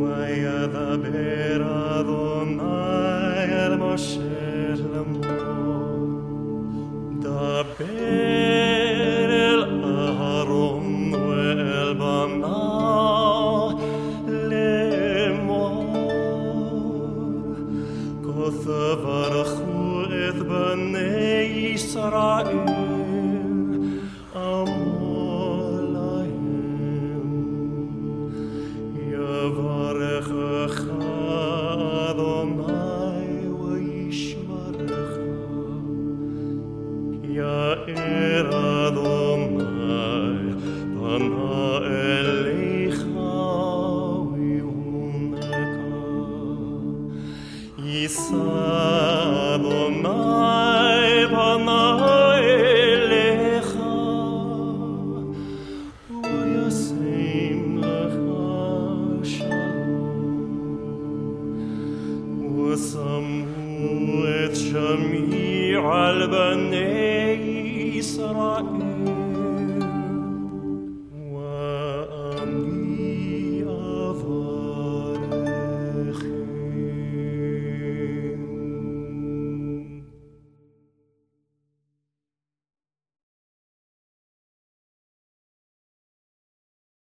וידבר אדוני אל משה לאמור דבר אל אהרון ואל בניו לאמור כה תברכו את בני ישראל Maria era Domnai, Pana إسرائيل